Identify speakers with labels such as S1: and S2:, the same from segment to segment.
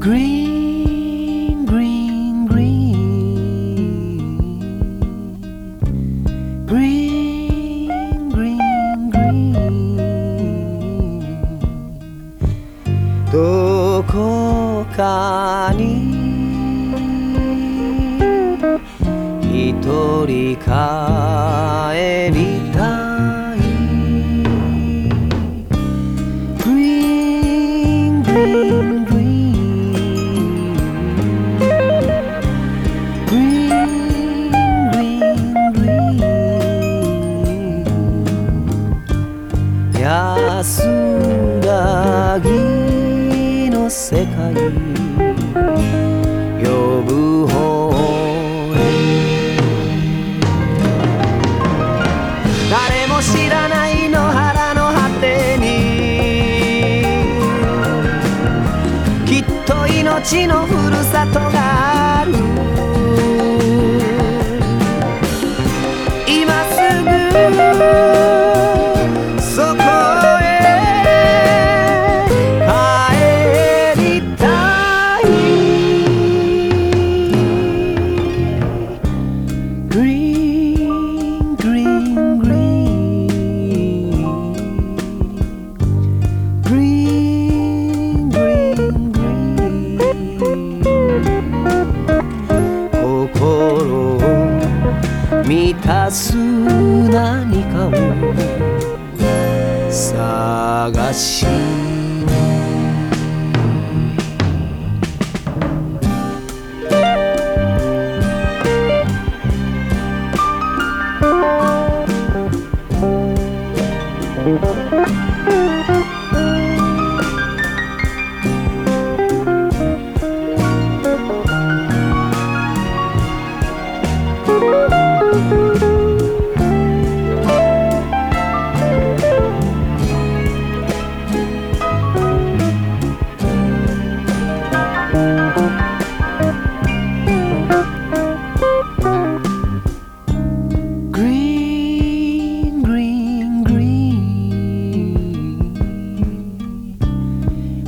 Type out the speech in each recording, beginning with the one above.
S1: Green, green, green. Green, green, green. どこかに 一人帰りたい」「グリーングリーン」安らぎの世界ちのふるさと満たす何かを探し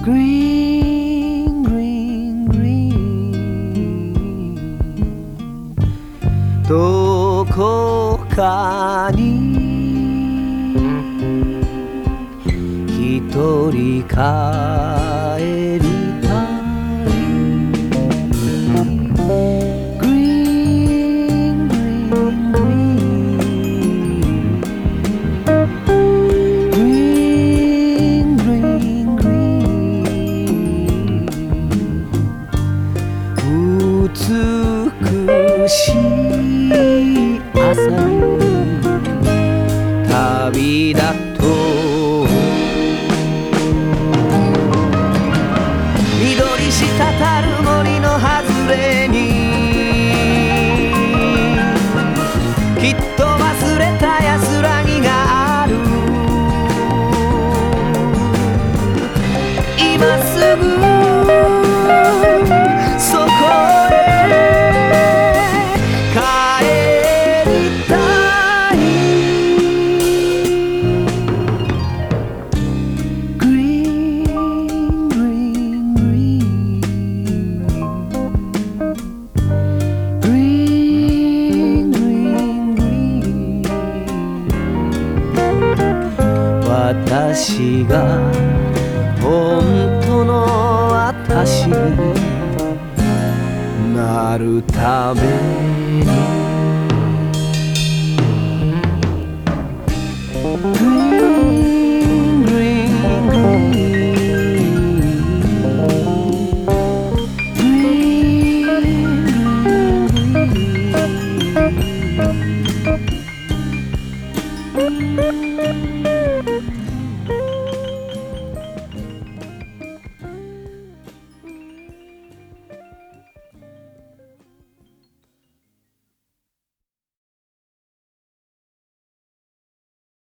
S1: グリーングリーングリーンどこかに一人帰る。緑滴る私が本当の私になるために。